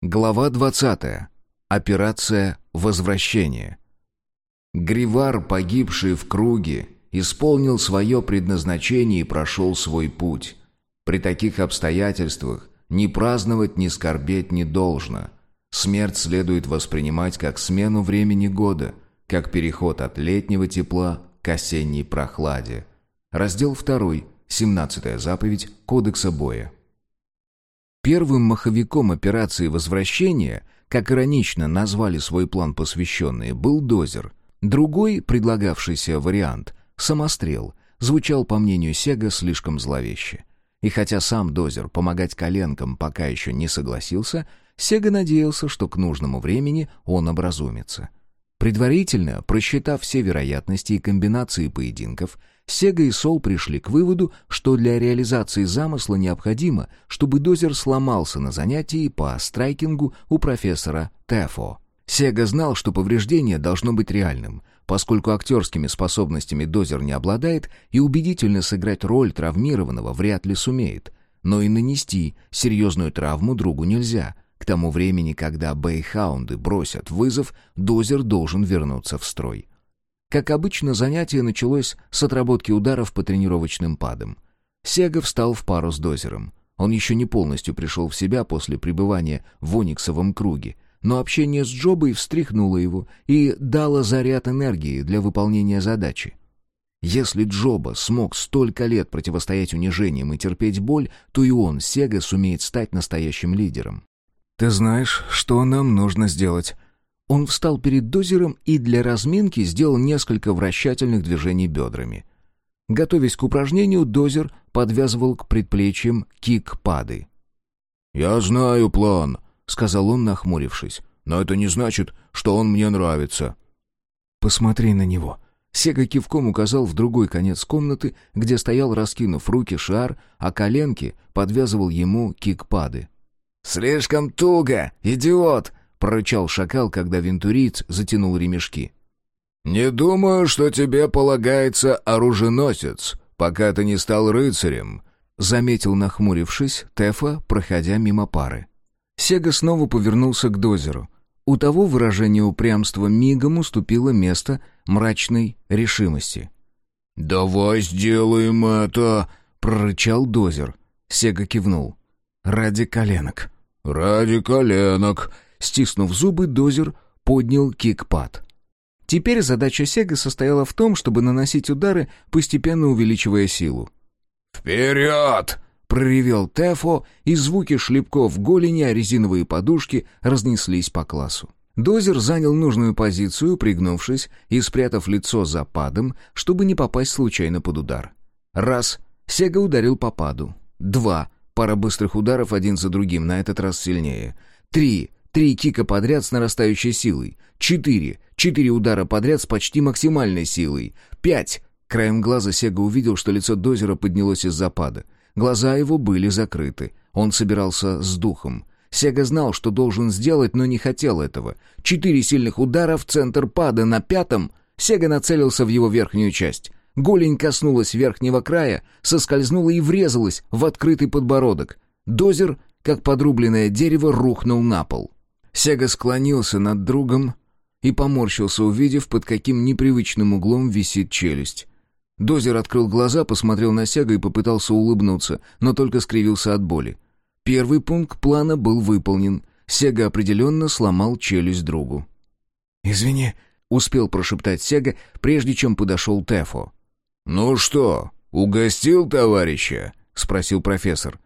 Глава 20. Операция «Возвращение». Гривар, погибший в круге, исполнил свое предназначение и прошел свой путь. При таких обстоятельствах ни праздновать, ни скорбеть не должно. Смерть следует воспринимать как смену времени года, как переход от летнего тепла к осенней прохладе. Раздел 2, 17 заповедь Кодекса боя. Первым маховиком операции возвращения, как иронично назвали свой план посвященные, был дозер. Другой, предлагавшийся вариант, самострел, звучал, по мнению Сега, слишком зловеще. И хотя сам дозер помогать коленкам пока еще не согласился, Сега надеялся, что к нужному времени он образумится. Предварительно, просчитав все вероятности и комбинации поединков, Сега и Сол пришли к выводу, что для реализации замысла необходимо, чтобы дозер сломался на занятии по страйкингу у профессора Тефо. Сега знал, что повреждение должно быть реальным, поскольку актерскими способностями дозер не обладает и убедительно сыграть роль травмированного вряд ли сумеет. Но и нанести серьезную травму другу нельзя. К тому времени, когда бейхаунды бросят вызов, дозер должен вернуться в строй. Как обычно, занятие началось с отработки ударов по тренировочным падам. Сега встал в пару с дозером. Он еще не полностью пришел в себя после пребывания в Ониксовом круге, но общение с Джобой встряхнуло его и дало заряд энергии для выполнения задачи. Если Джоба смог столько лет противостоять унижениям и терпеть боль, то и он, Сега, сумеет стать настоящим лидером. «Ты знаешь, что нам нужно сделать?» Он встал перед дозером и для разминки сделал несколько вращательных движений бедрами. Готовясь к упражнению, дозер подвязывал к предплечьям кик-пады. «Я знаю план», — сказал он, нахмурившись. «Но это не значит, что он мне нравится». «Посмотри на него». Сега кивком указал в другой конец комнаты, где стоял, раскинув руки, шар, а коленки подвязывал ему кик-пады. «Слишком туго, идиот!» — прорычал шакал, когда вентуриец затянул ремешки. «Не думаю, что тебе полагается оруженосец, пока ты не стал рыцарем», — заметил, нахмурившись, Тефа, проходя мимо пары. Сега снова повернулся к дозеру. У того выражение упрямства мигом уступило место мрачной решимости. «Давай сделаем это!» — прорычал дозер. Сега кивнул. «Ради коленок». «Ради коленок», Стиснув зубы, дозер поднял кикпад. Теперь задача Сега состояла в том, чтобы наносить удары, постепенно увеличивая силу. «Вперед!» — проревел Тефо, и звуки шлепков голени о резиновые подушки разнеслись по классу. Дозер занял нужную позицию, пригнувшись и спрятав лицо за падом, чтобы не попасть случайно под удар. Раз — Сега ударил по паду. Два — пара быстрых ударов один за другим, на этот раз сильнее. Три Три кика подряд с нарастающей силой. Четыре. Четыре удара подряд с почти максимальной силой. Пять. Краем глаза Сега увидел, что лицо Дозера поднялось из-за пада. Глаза его были закрыты. Он собирался с духом. Сега знал, что должен сделать, но не хотел этого. Четыре сильных удара в центр пада на пятом. Сега нацелился в его верхнюю часть. Голень коснулась верхнего края, соскользнула и врезалась в открытый подбородок. Дозер, как подрубленное дерево, рухнул на пол. Сега склонился над другом и поморщился, увидев, под каким непривычным углом висит челюсть. Дозер открыл глаза, посмотрел на Сега и попытался улыбнуться, но только скривился от боли. Первый пункт плана был выполнен. Сега определенно сломал челюсть другу. «Извини», — успел прошептать Сега, прежде чем подошел Тефо. «Ну что, угостил товарища?» — спросил профессор.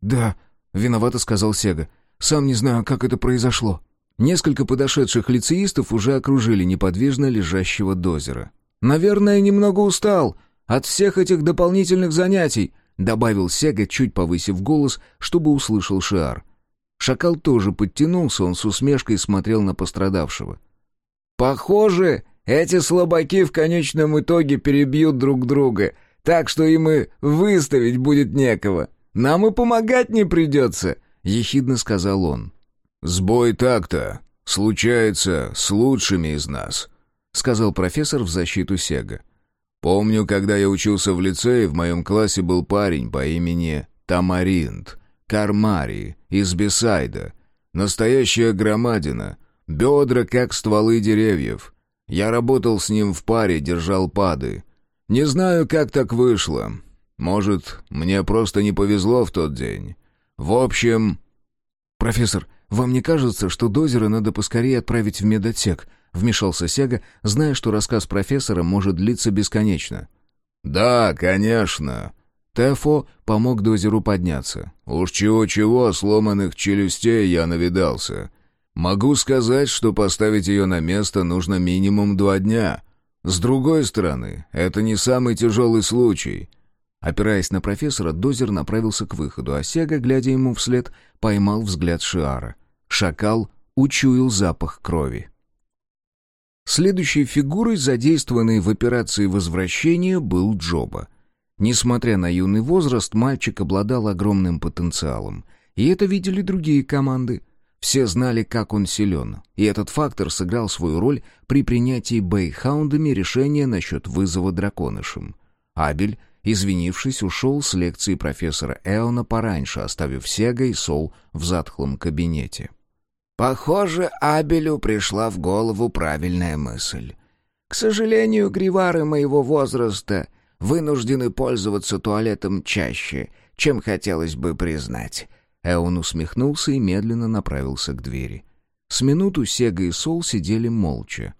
«Да», — виновато сказал Сега. Сам не знаю, как это произошло». Несколько подошедших лицеистов уже окружили неподвижно лежащего дозера. «Наверное, немного устал от всех этих дополнительных занятий», добавил Сега, чуть повысив голос, чтобы услышал Шиар. Шакал тоже подтянулся, он с усмешкой смотрел на пострадавшего. «Похоже, эти слабаки в конечном итоге перебьют друг друга, так что им и выставить будет некого. Нам и помогать не придется», — ехидно сказал он. «Сбой так-то случается с лучшими из нас», — сказал профессор в защиту Сега. «Помню, когда я учился в лицее, в моем классе был парень по имени Тамаринт, Кармари, из Бесайда. Настоящая громадина. Бедра, как стволы деревьев. Я работал с ним в паре, держал пады. Не знаю, как так вышло. Может, мне просто не повезло в тот день. В общем... «Профессор, вам не кажется, что дозера надо поскорее отправить в медотсек?» — вмешался Сега, зная, что рассказ профессора может длиться бесконечно. «Да, конечно». Тэфо помог дозеру подняться. «Уж чего-чего, сломанных челюстей я навидался. Могу сказать, что поставить ее на место нужно минимум два дня. С другой стороны, это не самый тяжелый случай». Опираясь на профессора, дозер направился к выходу, а Сега, глядя ему вслед, поймал взгляд Шиара. Шакал учуял запах крови. Следующей фигурой, задействованной в операции возвращения, был Джоба. Несмотря на юный возраст, мальчик обладал огромным потенциалом. И это видели другие команды. Все знали, как он силен, и этот фактор сыграл свою роль при принятии бейхаундами решения насчет вызова драконышем. Абель, извинившись, ушел с лекции профессора Эона пораньше, оставив Сега и Сол в затхлом кабинете. Похоже, Абелю пришла в голову правильная мысль. К сожалению, гривары моего возраста вынуждены пользоваться туалетом чаще, чем хотелось бы признать. Эон усмехнулся и медленно направился к двери. С минуту Сега и Сол сидели молча.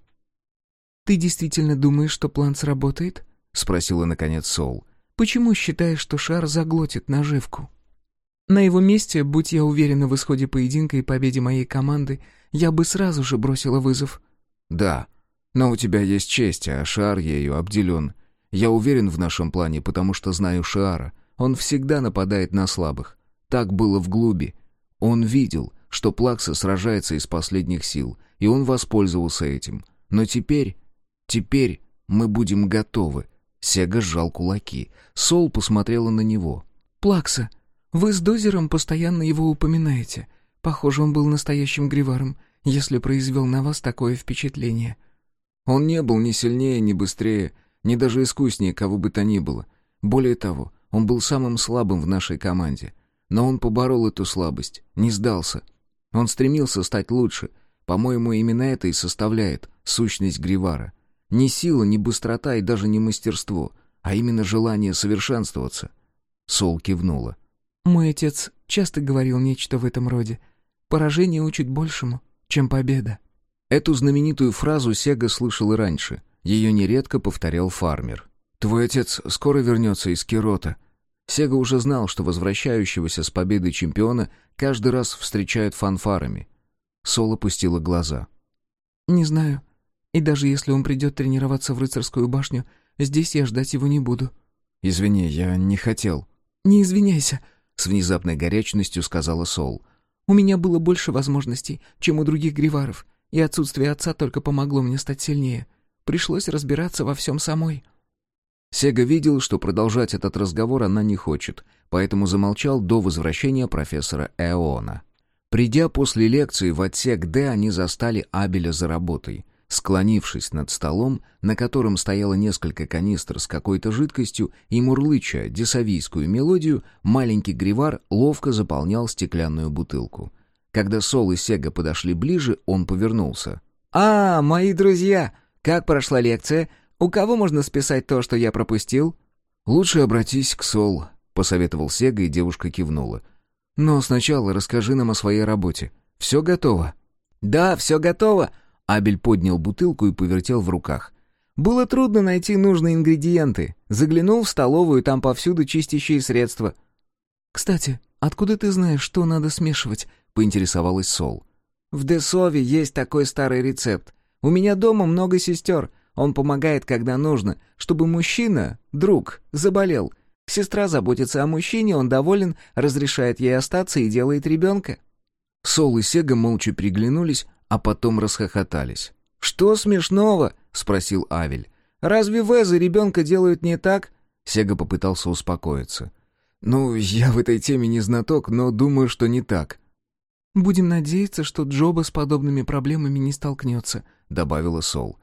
«Ты действительно думаешь, что план сработает?» — спросила, наконец, Сол. «Почему считаешь, что шар заглотит наживку?» На его месте, будь я уверена в исходе поединка и победе моей команды, я бы сразу же бросила вызов. Да, но у тебя есть честь, а Шар ею обделен. Я уверен в нашем плане, потому что знаю Шара. Он всегда нападает на слабых. Так было в Глуби. Он видел, что Плакса сражается из последних сил, и он воспользовался этим. Но теперь... Теперь мы будем готовы. Сега сжал кулаки. Сол посмотрела на него. «Плакса, вы с Дозером постоянно его упоминаете. Похоже, он был настоящим гриваром, если произвел на вас такое впечатление». Он не был ни сильнее, ни быстрее, ни даже искуснее кого бы то ни было. Более того, он был самым слабым в нашей команде. Но он поборол эту слабость, не сдался. Он стремился стать лучше. По-моему, именно это и составляет сущность Гривара. Не сила, не быстрота и даже не мастерство, а именно желание совершенствоваться. Сол кивнула. Мой отец часто говорил нечто в этом роде. Поражение учит большему, чем победа. Эту знаменитую фразу Сега слышал и раньше. Ее нередко повторял фармер. «Твой отец скоро вернется из Кирота». Сега уже знал, что возвращающегося с победой чемпиона каждый раз встречают фанфарами. Сол опустила глаза. «Не знаю. И даже если он придет тренироваться в рыцарскую башню, здесь я ждать его не буду». «Извини, я не хотел». «Не извиняйся», с внезапной горячностью сказала Сол. «У меня было больше возможностей, чем у других гриваров, и отсутствие отца только помогло мне стать сильнее. Пришлось разбираться во всем самой». Сега видел, что продолжать этот разговор она не хочет, поэтому замолчал до возвращения профессора Эона. Придя после лекции в отсек Д, они застали Абеля за работой. Склонившись над столом, на котором стояло несколько канистр с какой-то жидкостью и мурлыча десавийскую мелодию, маленький гривар ловко заполнял стеклянную бутылку. Когда Сол и Сега подошли ближе, он повернулся. «А, мои друзья! Как прошла лекция? У кого можно списать то, что я пропустил?» «Лучше обратись к Сол», — посоветовал Сега, и девушка кивнула. «Но сначала расскажи нам о своей работе. Все готово?» «Да, все готово», Абель поднял бутылку и повертел в руках. «Было трудно найти нужные ингредиенты. Заглянул в столовую, там повсюду чистящие средства». «Кстати, откуда ты знаешь, что надо смешивать?» — поинтересовалась Сол. «В Десове есть такой старый рецепт. У меня дома много сестер. Он помогает, когда нужно, чтобы мужчина, друг, заболел. Сестра заботится о мужчине, он доволен, разрешает ей остаться и делает ребенка». Сол и Сега молча приглянулись, а потом расхохотались. «Что смешного?» — спросил Авель. «Разве Везы ребенка делают не так?» Сега попытался успокоиться. «Ну, я в этой теме не знаток, но думаю, что не так». «Будем надеяться, что Джоба с подобными проблемами не столкнется», — добавила Сол.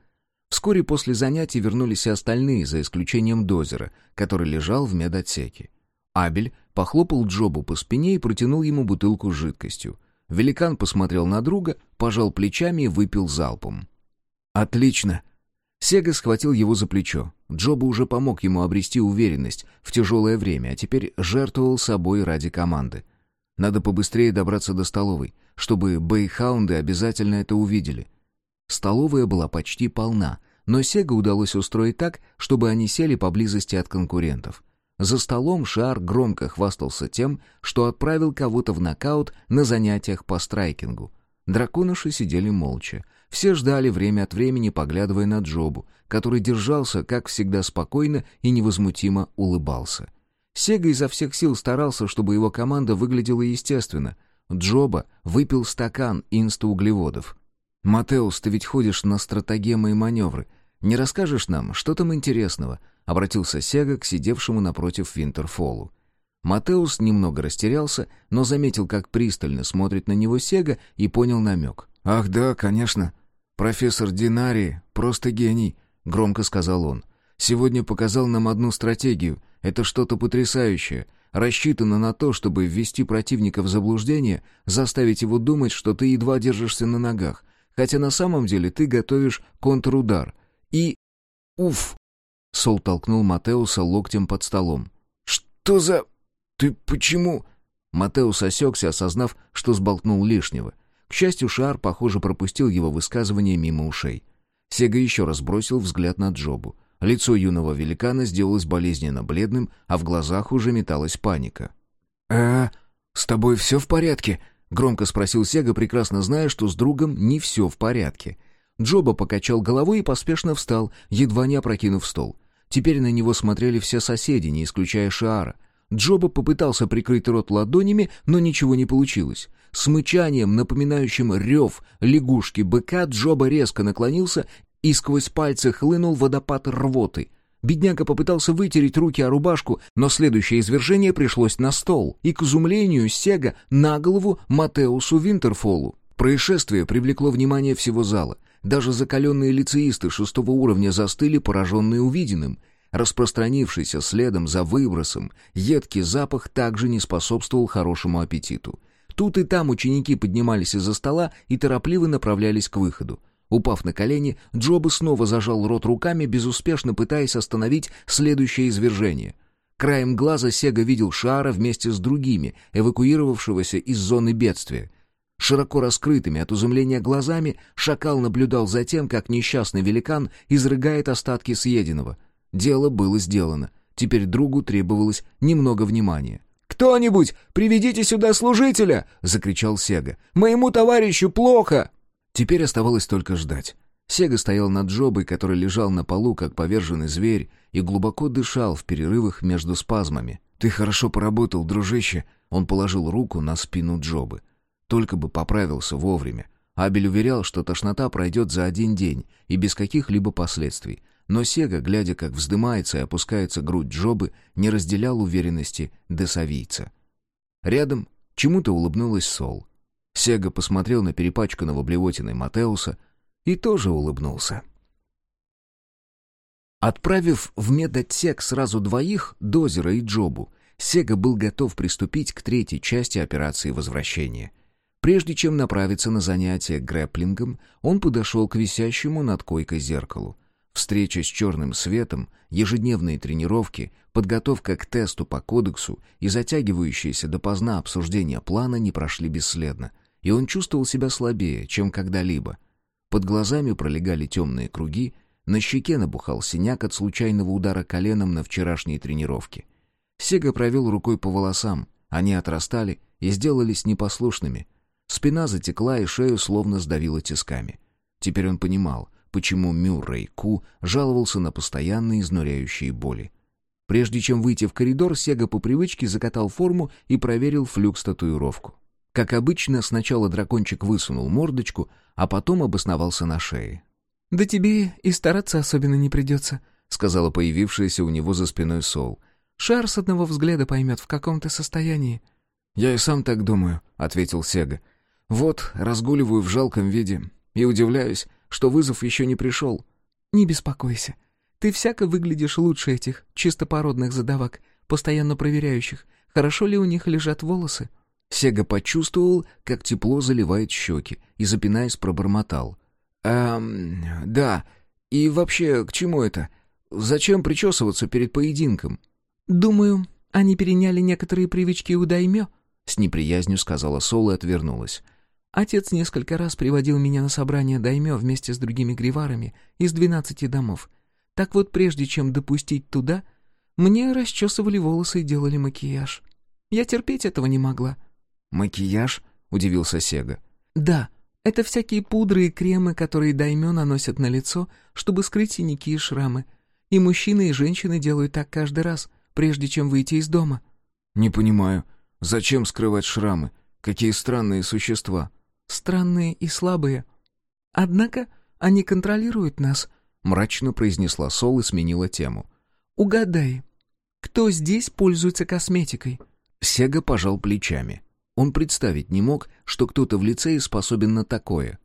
Вскоре после занятий вернулись и остальные, за исключением Дозера, который лежал в медотсеке. Абель похлопал Джобу по спине и протянул ему бутылку с жидкостью. Великан посмотрел на друга, пожал плечами и выпил залпом. «Отлично!» Сега схватил его за плечо. Джоба уже помог ему обрести уверенность в тяжелое время, а теперь жертвовал собой ради команды. Надо побыстрее добраться до столовой, чтобы бейхаунды обязательно это увидели. Столовая была почти полна, но Сега удалось устроить так, чтобы они сели поблизости от конкурентов. За столом Шар громко хвастался тем, что отправил кого-то в нокаут на занятиях по страйкингу. Драконыши сидели молча. Все ждали время от времени, поглядывая на Джобу, который держался, как всегда, спокойно и невозмутимо улыбался. Сега изо всех сил старался, чтобы его команда выглядела естественно. Джоба выпил стакан инстоуглеводов. «Матеус, ты ведь ходишь на стратегемы и маневры. Не расскажешь нам, что там интересного?» — обратился Сега к сидевшему напротив Винтерфолу. Матеус немного растерялся, но заметил, как пристально смотрит на него Сега и понял намек. «Ах да, конечно. Профессор Динари просто гений», — громко сказал он. «Сегодня показал нам одну стратегию. Это что-то потрясающее. Рассчитано на то, чтобы ввести противника в заблуждение, заставить его думать, что ты едва держишься на ногах, хотя на самом деле ты готовишь контрудар. И... Уф!» Сол толкнул Матеуса локтем под столом. «Что за... Ты почему...» Матеус осекся, осознав, что сболтнул лишнего. К счастью, Шар, похоже, пропустил его высказывание мимо ушей. Сега еще раз бросил взгляд на Джобу. Лицо юного великана сделалось болезненно бледным, а в глазах уже металась паника. «Э, с тобой все в порядке?» — громко спросил Сега, прекрасно зная, что с другом не все в порядке. Джоба покачал головой и поспешно встал, едва не опрокинув стол. Теперь на него смотрели все соседи, не исключая Шиара. Джоба попытался прикрыть рот ладонями, но ничего не получилось. С мычанием, напоминающим рев лягушки-быка, Джоба резко наклонился и сквозь пальцы хлынул водопад рвоты. Бедняга попытался вытереть руки о рубашку, но следующее извержение пришлось на стол, и, к изумлению Сега, на голову Матеусу Винтерфолу. Происшествие привлекло внимание всего зала. Даже закаленные лицеисты шестого уровня застыли, пораженные увиденным. Распространившийся следом за выбросом, едкий запах также не способствовал хорошему аппетиту. Тут и там ученики поднимались из-за стола и торопливо направлялись к выходу. Упав на колени, Джоба снова зажал рот руками, безуспешно пытаясь остановить следующее извержение. Краем глаза Сега видел Шара вместе с другими, эвакуировавшегося из зоны бедствия. Широко раскрытыми от изумления глазами шакал наблюдал за тем, как несчастный великан изрыгает остатки съеденного. Дело было сделано. Теперь другу требовалось немного внимания. «Кто-нибудь, приведите сюда служителя!» — закричал Сега. «Моему товарищу плохо!» Теперь оставалось только ждать. Сега стоял над Джобой, который лежал на полу, как поверженный зверь, и глубоко дышал в перерывах между спазмами. «Ты хорошо поработал, дружище!» Он положил руку на спину Джобы. Только бы поправился вовремя. Абель уверял, что тошнота пройдет за один день и без каких-либо последствий. Но Сега, глядя, как вздымается и опускается грудь Джобы, не разделял уверенности десавийца. Рядом чему-то улыбнулась Сол. Сега посмотрел на перепачканного блевотиной Матеуса и тоже улыбнулся. Отправив в медотсек сразу двоих, Дозера и Джобу, Сега был готов приступить к третьей части операции возвращения. Прежде чем направиться на занятие грэплингом, он подошел к висящему над койкой зеркалу. Встреча с черным светом, ежедневные тренировки, подготовка к тесту по кодексу и затягивающееся допоздна обсуждение плана не прошли бесследно, и он чувствовал себя слабее, чем когда-либо. Под глазами пролегали темные круги, на щеке набухал синяк от случайного удара коленом на вчерашней тренировке. Сега провел рукой по волосам, они отрастали и сделались непослушными — Спина затекла и шею словно сдавило тисками. Теперь он понимал, почему Мюррей Ку жаловался на постоянные изнуряющие боли. Прежде чем выйти в коридор, Сега по привычке закатал форму и проверил флюкс-татуировку. Как обычно, сначала дракончик высунул мордочку, а потом обосновался на шее. «Да тебе и стараться особенно не придется», — сказала появившаяся у него за спиной Сол. «Шар с одного взгляда поймет, в каком ты состоянии». «Я и сам так думаю», — ответил Сега. Вот, разгуливаю в жалком виде и удивляюсь, что вызов еще не пришел. Не беспокойся. Ты всяко выглядишь лучше этих чистопородных задавак, постоянно проверяющих, хорошо ли у них лежат волосы. Сега почувствовал, как тепло заливает щеки, и, запинаясь, пробормотал. «Эм, да, и вообще, к чему это? Зачем причесываться перед поединком?» «Думаю, они переняли некоторые привычки у Даймё», — с неприязнью сказала Сол и отвернулась. «Отец несколько раз приводил меня на собрание Даймё вместе с другими гриварами из двенадцати домов. Так вот, прежде чем допустить туда, мне расчесывали волосы и делали макияж. Я терпеть этого не могла». «Макияж?» — удивился Сега. «Да, это всякие пудры и кремы, которые даймё наносят на лицо, чтобы скрыть синяки и шрамы. И мужчины, и женщины делают так каждый раз, прежде чем выйти из дома». «Не понимаю. Зачем скрывать шрамы? Какие странные существа». «Странные и слабые. Однако они контролируют нас», — мрачно произнесла Сол и сменила тему. «Угадай, кто здесь пользуется косметикой?» Сега пожал плечами. Он представить не мог, что кто-то в лицее способен на такое.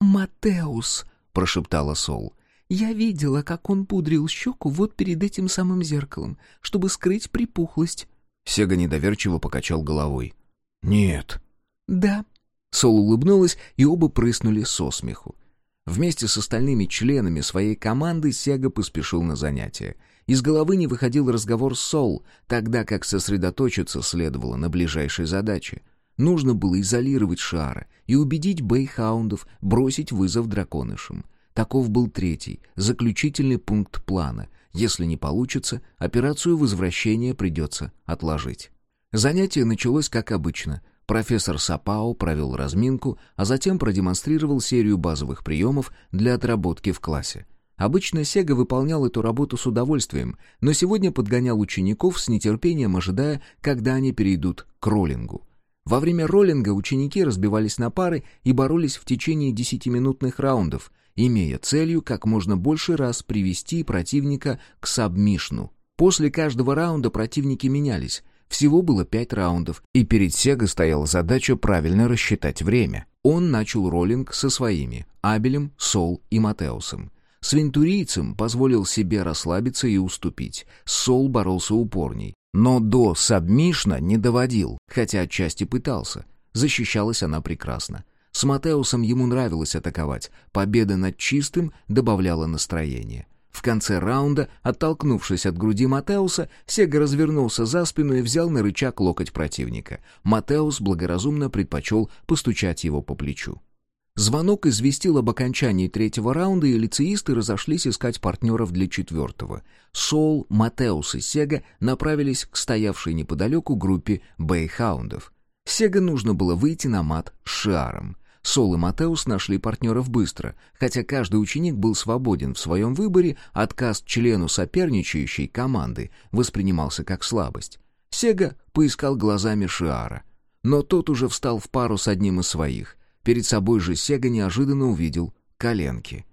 «Матеус», — прошептала Сол. «Я видела, как он пудрил щеку вот перед этим самым зеркалом, чтобы скрыть припухлость». Сега недоверчиво покачал головой. «Нет». «Да». Сол улыбнулась, и оба прыснули со смеху. Вместе с остальными членами своей команды Сега поспешил на занятия. Из головы не выходил разговор Сол, тогда как сосредоточиться следовало на ближайшей задаче. Нужно было изолировать Шара и убедить бейхаундов бросить вызов драконышам. Таков был третий, заключительный пункт плана. Если не получится, операцию возвращения придется отложить. Занятие началось как обычно. Профессор Сапао провел разминку, а затем продемонстрировал серию базовых приемов для отработки в классе. Обычно Сега выполнял эту работу с удовольствием, но сегодня подгонял учеников с нетерпением, ожидая, когда они перейдут к роллингу. Во время роллинга ученики разбивались на пары и боролись в течение десятиминутных раундов, имея целью как можно больше раз привести противника к сабмишну. После каждого раунда противники менялись. Всего было пять раундов, и перед Сега стояла задача правильно рассчитать время. Он начал роллинг со своими — Абелем, Сол и Матеусом. С вентурийцем позволил себе расслабиться и уступить. Сол боролся упорней. Но до сабмишна не доводил, хотя отчасти пытался. Защищалась она прекрасно. С Матеусом ему нравилось атаковать. Победа над чистым добавляла настроение. В конце раунда, оттолкнувшись от груди Матеуса, Сега развернулся за спину и взял на рычаг локоть противника. Матеус благоразумно предпочел постучать его по плечу. Звонок известил об окончании третьего раунда, и лицеисты разошлись искать партнеров для четвертого. Сол, Матеус и Сега направились к стоявшей неподалеку группе бейхаундов. Сега нужно было выйти на мат с Шиаром. Сол и Матеус нашли партнеров быстро, хотя каждый ученик был свободен в своем выборе, отказ члену соперничающей команды воспринимался как слабость. Сега поискал глазами Шиара. Но тот уже встал в пару с одним из своих. Перед собой же Сега неожиданно увидел коленки.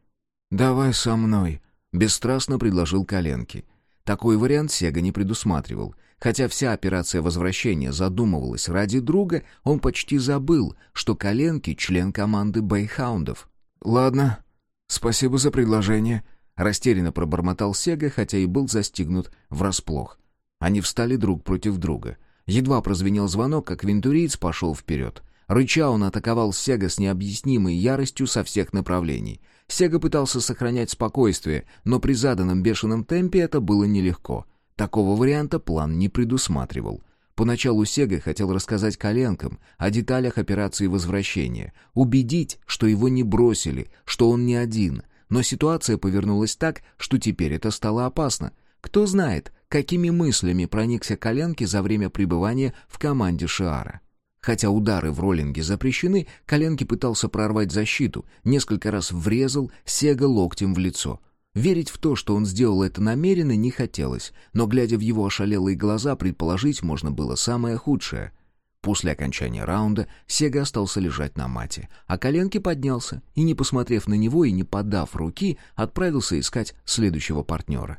«Давай со мной», — бесстрастно предложил коленки. Такой вариант Сега не предусматривал. Хотя вся операция возвращения задумывалась ради друга, он почти забыл, что коленки — член команды бейхаундов. «Ладно, спасибо за предложение», — растерянно пробормотал Сега, хотя и был застигнут врасплох. Они встали друг против друга. Едва прозвенел звонок, как вентуриец пошел вперед. Рыча он атаковал Сега с необъяснимой яростью со всех направлений. Сега пытался сохранять спокойствие, но при заданном бешеном темпе это было нелегко. Такого варианта план не предусматривал. Поначалу Сега хотел рассказать коленкам о деталях операции возвращения, убедить, что его не бросили, что он не один. Но ситуация повернулась так, что теперь это стало опасно. Кто знает, какими мыслями проникся коленки за время пребывания в команде Шиара. Хотя удары в роллинге запрещены, Коленки пытался прорвать защиту, несколько раз врезал Сега локтем в лицо. Верить в то, что он сделал это намеренно, не хотелось, но, глядя в его ошалелые глаза, предположить можно было самое худшее. После окончания раунда Сега остался лежать на мате, а Коленки поднялся и, не посмотрев на него и не подав руки, отправился искать следующего партнера.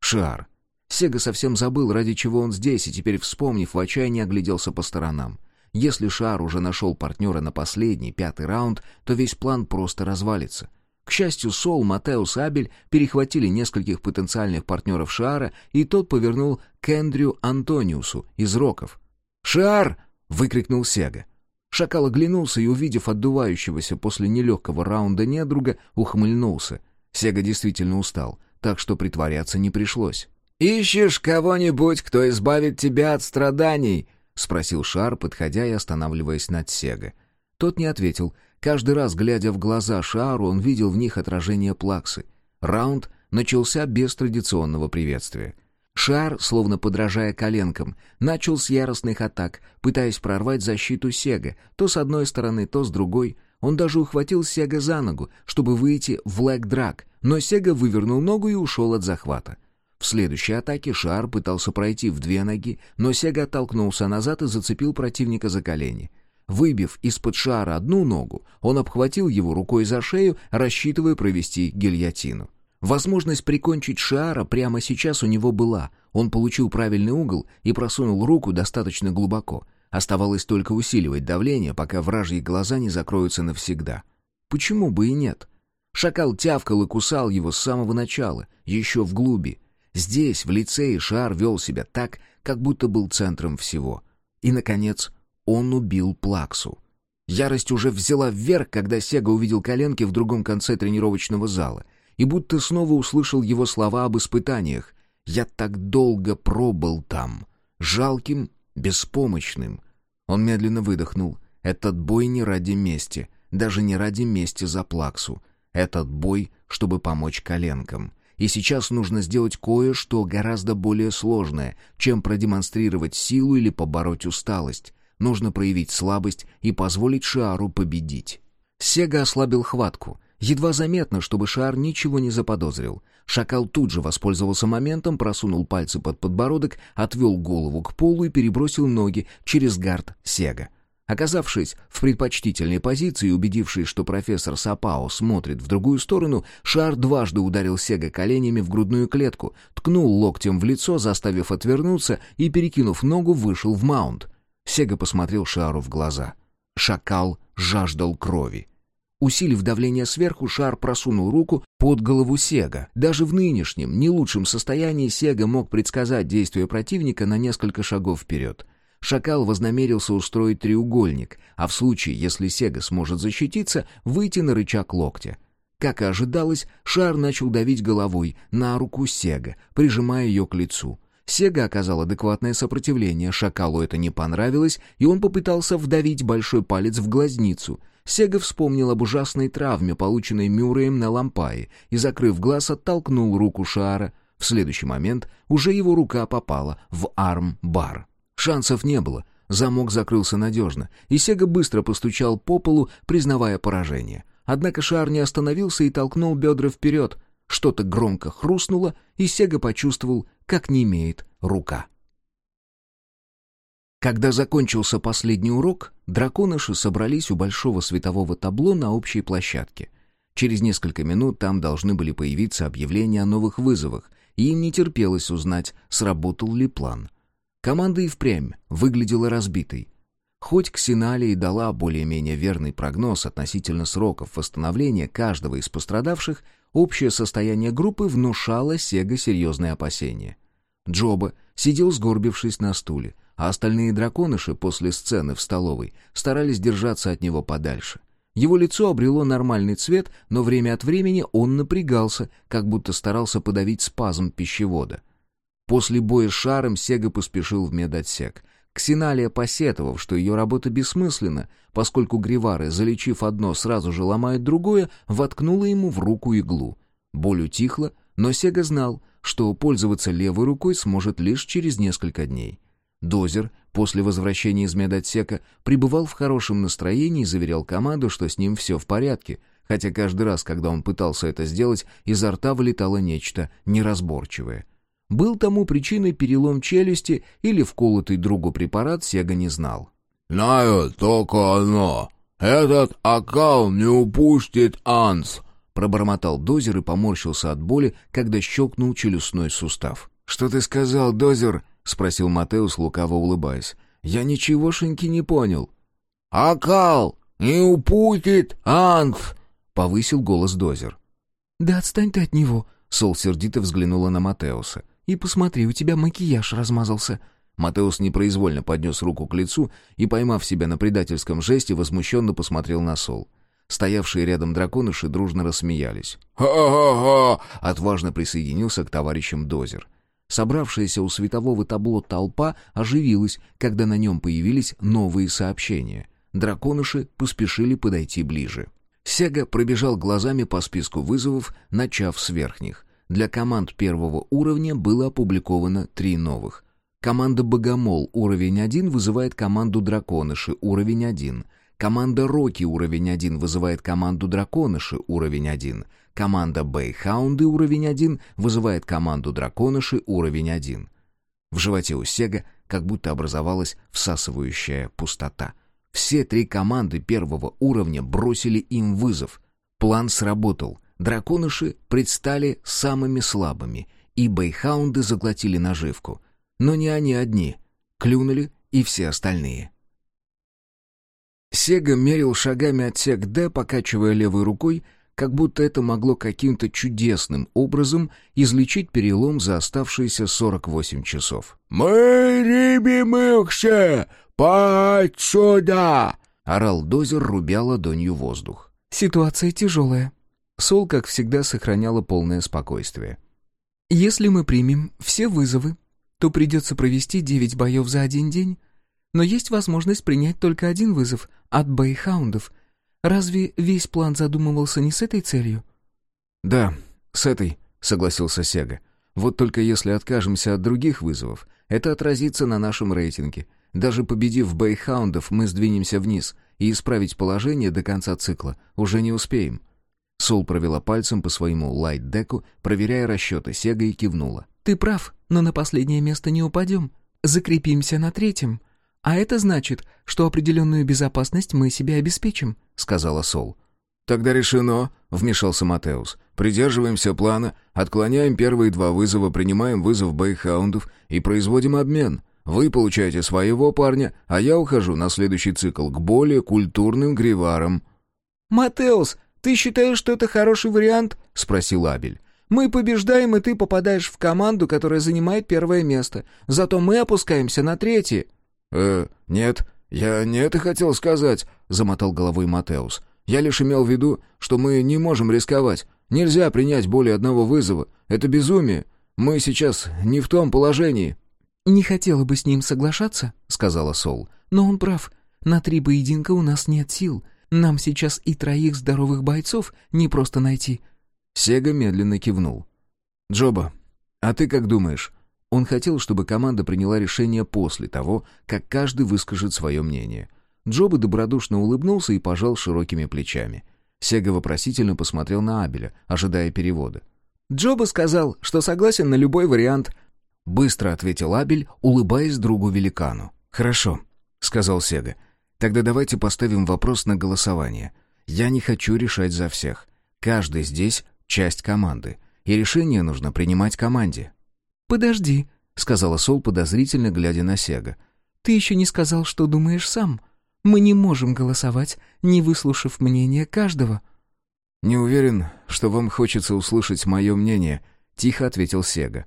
Шар. Сега совсем забыл, ради чего он здесь, и теперь, вспомнив, в отчаянии огляделся по сторонам. Если Шар уже нашел партнера на последний, пятый раунд, то весь план просто развалится. К счастью, Сол, Матеус Абель перехватили нескольких потенциальных партнеров Шара, и тот повернул к Эндрю Антониусу из Роков. «Шар!» — выкрикнул Сега. Шакал оглянулся и, увидев отдувающегося после нелегкого раунда недруга, ухмыльнулся. Сега действительно устал, так что притворяться не пришлось. «Ищешь кого-нибудь, кто избавит тебя от страданий?» — спросил Шар, подходя и останавливаясь над Сега. Тот не ответил. Каждый раз, глядя в глаза Шару, он видел в них отражение плаксы. Раунд начался без традиционного приветствия. Шар, словно подражая коленкам, начал с яростных атак, пытаясь прорвать защиту Сега, то с одной стороны, то с другой. Он даже ухватил Сега за ногу, чтобы выйти в лэг-драк, но Сега вывернул ногу и ушел от захвата. В следующей атаке Шар пытался пройти в две ноги, но Сега оттолкнулся назад и зацепил противника за колени. Выбив из-под Шара одну ногу, он обхватил его рукой за шею, рассчитывая провести гильотину. Возможность прикончить Шиара прямо сейчас у него была. Он получил правильный угол и просунул руку достаточно глубоко. Оставалось только усиливать давление, пока вражьи глаза не закроются навсегда. Почему бы и нет? Шакал тявкал и кусал его с самого начала, еще в глуби. Здесь, в лицее, Шар вел себя так, как будто был центром всего. И, наконец, он убил Плаксу. Ярость уже взяла вверх, когда Сега увидел коленки в другом конце тренировочного зала и будто снова услышал его слова об испытаниях. «Я так долго пробыл там, жалким, беспомощным». Он медленно выдохнул. «Этот бой не ради мести, даже не ради мести за Плаксу. Этот бой, чтобы помочь коленкам. И сейчас нужно сделать кое-что гораздо более сложное, чем продемонстрировать силу или побороть усталость. Нужно проявить слабость и позволить Шиару победить». Сега ослабил хватку, Едва заметно, чтобы Шар ничего не заподозрил. Шакал тут же воспользовался моментом, просунул пальцы под подбородок, отвел голову к полу и перебросил ноги через гард Сега. Оказавшись в предпочтительной позиции убедившись, что профессор Сапао смотрит в другую сторону, Шар дважды ударил Сега коленями в грудную клетку, ткнул локтем в лицо, заставив отвернуться и, перекинув ногу, вышел в маунт. Сега посмотрел Шару в глаза. Шакал жаждал крови. Усилив давление сверху, шар просунул руку под голову Сега. Даже в нынешнем, не лучшем состоянии Сега мог предсказать действия противника на несколько шагов вперед. Шакал вознамерился устроить треугольник, а в случае, если Сега сможет защититься, выйти на рычаг локтя. Как и ожидалось, шар начал давить головой на руку Сега, прижимая ее к лицу. Сега оказал адекватное сопротивление, шакалу это не понравилось, и он попытался вдавить большой палец в глазницу — Сега вспомнил об ужасной травме, полученной Мюрреем на лампае, и, закрыв глаз, оттолкнул руку Шара. В следующий момент уже его рука попала в арм-бар. Шансов не было. Замок закрылся надежно, и Сега быстро постучал по полу, признавая поражение. Однако Шар не остановился и толкнул бедра вперед. Что-то громко хрустнуло, и Сега почувствовал, как не имеет рука. Когда закончился последний урок, драконыши собрались у большого светового табло на общей площадке. Через несколько минут там должны были появиться объявления о новых вызовах, и им не терпелось узнать, сработал ли план. Команда и впрямь выглядела разбитой. Хоть Ксеналия и дала более-менее верный прогноз относительно сроков восстановления каждого из пострадавших, общее состояние группы внушало Сега серьезные опасения. Джоба сидел сгорбившись на стуле, а остальные драконыши после сцены в столовой старались держаться от него подальше. Его лицо обрело нормальный цвет, но время от времени он напрягался, как будто старался подавить спазм пищевода. После боя с шаром Сега поспешил в медотсек. Ксеналия, посетовав, что ее работа бессмысленна, поскольку гривары, залечив одно, сразу же ломают другое, воткнула ему в руку иглу. Боль утихла, но Сега знал, что пользоваться левой рукой сможет лишь через несколько дней. Дозер после возвращения из медотсека пребывал в хорошем настроении и заверял команду, что с ним все в порядке, хотя каждый раз, когда он пытался это сделать, изо рта вылетало нечто неразборчивое. Был тому причиной перелом челюсти или вколотый другу препарат, Сега не знал. «Знаю только одно. Этот аккал не упустит Анс», пробормотал Дозер и поморщился от боли, когда щелкнул челюстной сустав. «Что ты сказал, Дозер?» — спросил Матеус, лукаво улыбаясь. «Я ничегошеньки не понял». «Акал! Не упустит Анс!» — повысил голос Дозер. «Да отстань ты от него!» — Сол сердито взглянула на Матеуса. «И посмотри, у тебя макияж размазался». Матеус непроизвольно поднес руку к лицу и, поймав себя на предательском жесте, возмущенно посмотрел на Сол. Стоявшие рядом драконыши дружно рассмеялись. «Ха-ха-ха!» — отважно присоединился к товарищам Дозер. Собравшаяся у светового табло толпа оживилась, когда на нем появились новые сообщения. Драконыши поспешили подойти ближе. Сега пробежал глазами по списку вызовов, начав с верхних. Для команд первого уровня было опубликовано три новых. Команда «Богомол» уровень 1 вызывает команду «Драконыши» уровень 1. Команда «Рокки» уровень 1 вызывает команду «Драконыши» уровень 1. Команда «Бэйхаунды» уровень 1 вызывает команду «Драконыши» уровень 1. В животе у Сега как будто образовалась всасывающая пустота. Все три команды первого уровня бросили им вызов. План сработал. Драконыши предстали самыми слабыми, и бейхаунды заглотили наживку. Но не они одни. Клюнули и все остальные. Сега мерил шагами отсек Д, покачивая левой рукой, как будто это могло каким-то чудесным образом излечить перелом за оставшиеся 48 часов. «Мы ребимыкся! Подсюда!» — орал дозер, рубя ладонью воздух. «Ситуация тяжелая». Сол, как всегда, сохраняла полное спокойствие. «Если мы примем все вызовы, то придется провести девять боев за один день. Но есть возможность принять только один вызов от бейхаундов. Разве весь план задумывался не с этой целью?» «Да, с этой», — согласился Сега. «Вот только если откажемся от других вызовов, это отразится на нашем рейтинге. Даже победив бейхаундов, мы сдвинемся вниз, и исправить положение до конца цикла уже не успеем». Сол провела пальцем по своему лайт-деку, проверяя расчеты Сега и кивнула. «Ты прав, но на последнее место не упадем. Закрепимся на третьем. А это значит, что определенную безопасность мы себе обеспечим», — сказала Сол. «Тогда решено», — вмешался Матеус. «Придерживаемся плана, отклоняем первые два вызова, принимаем вызов бейхаундов и производим обмен. Вы получаете своего парня, а я ухожу на следующий цикл к более культурным гриварам». «Матеус, ты считаешь, что это хороший вариант?» — спросил Абель. «Мы побеждаем, и ты попадаешь в команду, которая занимает первое место. Зато мы опускаемся на третье». «Э, нет, я не это хотел сказать», — замотал головой Матеус. «Я лишь имел в виду, что мы не можем рисковать. Нельзя принять более одного вызова. Это безумие. Мы сейчас не в том положении». «Не хотела бы с ним соглашаться», — сказала Сол. «Но он прав. На три поединка у нас нет сил. Нам сейчас и троих здоровых бойцов не просто найти». Сега медленно кивнул. «Джоба, а ты как думаешь?» Он хотел, чтобы команда приняла решение после того, как каждый выскажет свое мнение. Джоба добродушно улыбнулся и пожал широкими плечами. Сега вопросительно посмотрел на Абеля, ожидая перевода. «Джоба сказал, что согласен на любой вариант», — быстро ответил Абель, улыбаясь другу-великану. «Хорошо», — сказал Сега. «Тогда давайте поставим вопрос на голосование. Я не хочу решать за всех. Каждый здесь — часть команды, и решение нужно принимать команде». «Подожди», — сказала Сол, подозрительно глядя на Сега. «Ты еще не сказал, что думаешь сам. Мы не можем голосовать, не выслушав мнение каждого». «Не уверен, что вам хочется услышать мое мнение», — тихо ответил Сега.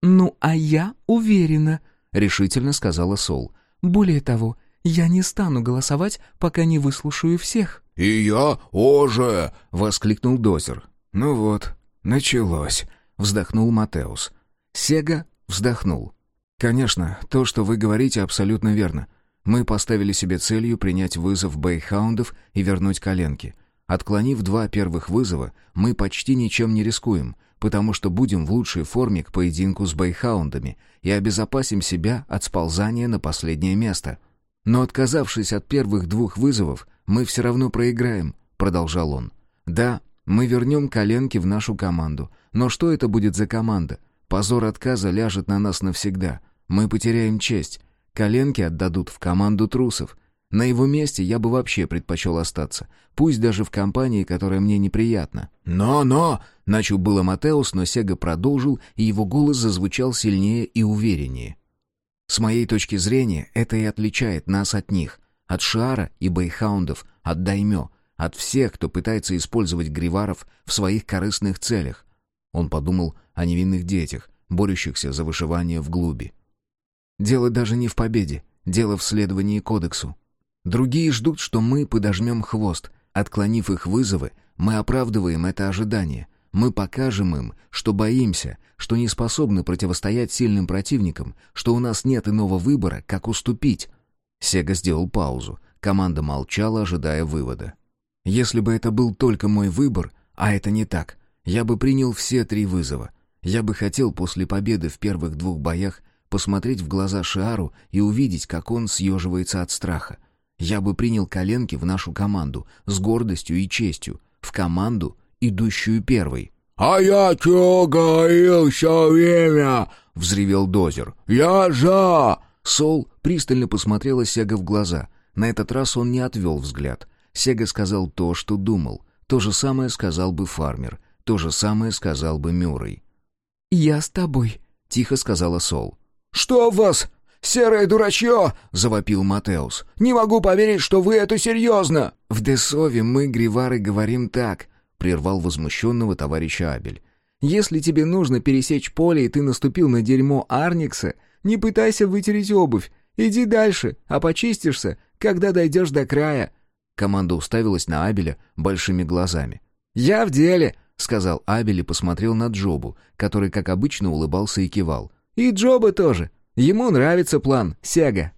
«Ну, а я уверена», — решительно сказала Сол. «Более того, я не стану голосовать, пока не выслушаю всех». «И я уже!» — воскликнул Дозер. «Ну вот, началось», — вздохнул Матеус. Сега вздохнул. «Конечно, то, что вы говорите, абсолютно верно. Мы поставили себе целью принять вызов бейхаундов и вернуть коленки. Отклонив два первых вызова, мы почти ничем не рискуем, потому что будем в лучшей форме к поединку с бейхаундами и обезопасим себя от сползания на последнее место. Но отказавшись от первых двух вызовов, мы все равно проиграем», — продолжал он. «Да, мы вернем коленки в нашу команду, но что это будет за команда? Позор отказа ляжет на нас навсегда. Мы потеряем честь. Коленки отдадут в команду трусов. На его месте я бы вообще предпочел остаться, пусть даже в компании, которая мне неприятна. «Но-но!» — начал было Матеус, но Сега продолжил, и его голос зазвучал сильнее и увереннее. «С моей точки зрения, это и отличает нас от них, от Шиара и Бейхаундов, от Даймё, от всех, кто пытается использовать гриваров в своих корыстных целях». Он подумал о невинных детях, борющихся за выживание в глуби. Дело даже не в победе, дело в следовании кодексу. Другие ждут, что мы подожмем хвост. Отклонив их вызовы, мы оправдываем это ожидание. Мы покажем им, что боимся, что не способны противостоять сильным противникам, что у нас нет иного выбора, как уступить. Сега сделал паузу. Команда молчала, ожидая вывода. Если бы это был только мой выбор, а это не так, я бы принял все три вызова. Я бы хотел после победы в первых двух боях посмотреть в глаза Шиару и увидеть, как он съеживается от страха. Я бы принял коленки в нашу команду с гордостью и честью, в команду, идущую первой. «А я чего говорил все время?» — взревел Дозер. «Я за!» Сол пристально посмотрела Сега в глаза. На этот раз он не отвел взгляд. Сега сказал то, что думал. То же самое сказал бы фармер. То же самое сказал бы Мюррей. «Я с тобой», — тихо сказала Сол. «Что в вас? «Серое дурачье!» — завопил Матеус. «Не могу поверить, что вы это серьезно!» «В Десове мы, гривары, говорим так», — прервал возмущенного товарища Абель. «Если тебе нужно пересечь поле, и ты наступил на дерьмо Арникса, не пытайся вытереть обувь. Иди дальше, а почистишься, когда дойдешь до края». Команда уставилась на Абеля большими глазами. «Я в деле», — сказал Абель и посмотрел на Джобу, который, как обычно, улыбался и кивал. «И Джоба тоже. Ему нравится план, Сега.